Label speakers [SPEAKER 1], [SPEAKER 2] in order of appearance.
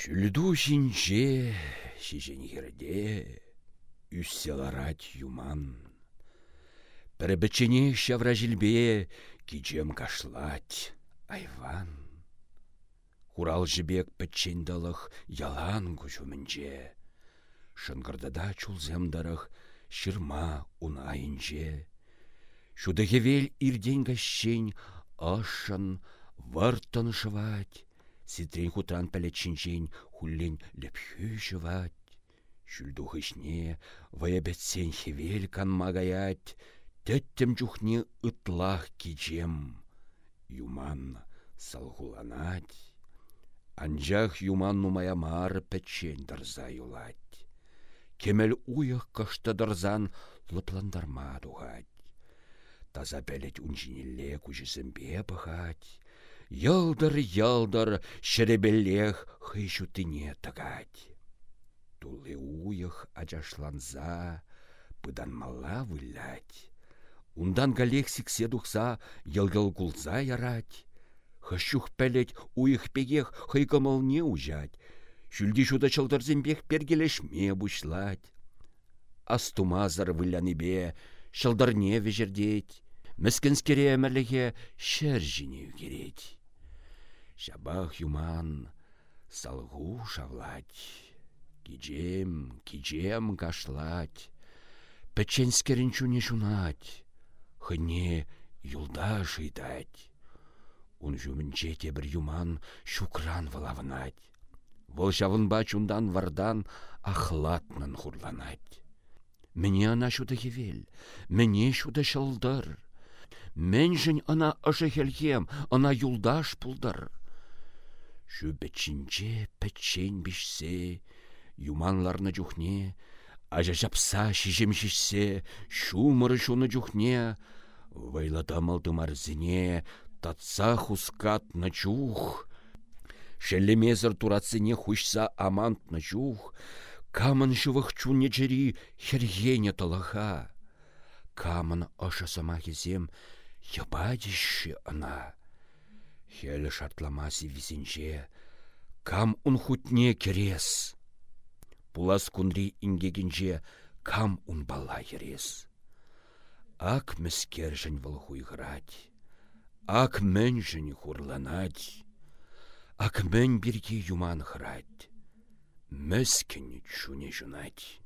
[SPEAKER 1] Шүлду шинче, шижен ерде, үсселарать юман. Пірбічіне шавра жилбе, кичем кашлать, айван. Хурал жібек пітчендалық ялан күшумінче. Шынгырдада чулземдарах шырма унайынче. Шудыхевел ирден гащень ашын вартын шывать. Ситрен хутран пәлетчинчен хуллен лепхю шывать. Шүлдухышне ваябетсен хевел канма гаять. Тәттем чухне ытлах кичем. Юман салгуланать. Анжах юман нумая мар пәтчен дырза юлать. Кемел уйық кышты дырзан лыпландарма дугать. Таза бәлет унжинелле күжісімбе бұғать. Йылдыр-йылдыр хышу тыне тыгать. Тулы уйық ачашланза, мала вылять. Ундан галех сиксе духса кулза ярать. Хыщух пәлет уйық пегех не ужать. Шүлді шуда чылдырзембех пергелешме бушлать. Астумазар выляныбе, шылдырне вежердеть. Міскінскере әмірліге шәр жинеу. Шабах юман салғу шавлать. Киджем, киджем кашлать. Пәченскерін чуне шунать. Хыне юлда жидать. Ун жүмінче бір юман шукран вылавынать. Вăл çавынпа чундан вардан ахлатнын хурланать. Мне ана шуды хевел, мне шуды шылдыр. Мменншн ына ышы хелхем, ына юлдаш пулдыр. Шү бечинче пәтчен бішсе, юманларны жүхне, ажа жапса шишем шишсе, шумыры шуны жүхне, вайлата малтымарзіне, татса хускатны чух, Шеллемезір турацыне хушса амантны жух, камын жывых чуне жері хергене тылыха. Камын ышы сама кезем ына. Хелі шартламасы визінже, кам хутне керес. Пулас кундри ингегінже кам бала ерес. Ак міскер выл хуйғырать, ак жын хурланать. Акмен бірге юман храть. Мәскін чуне жунать.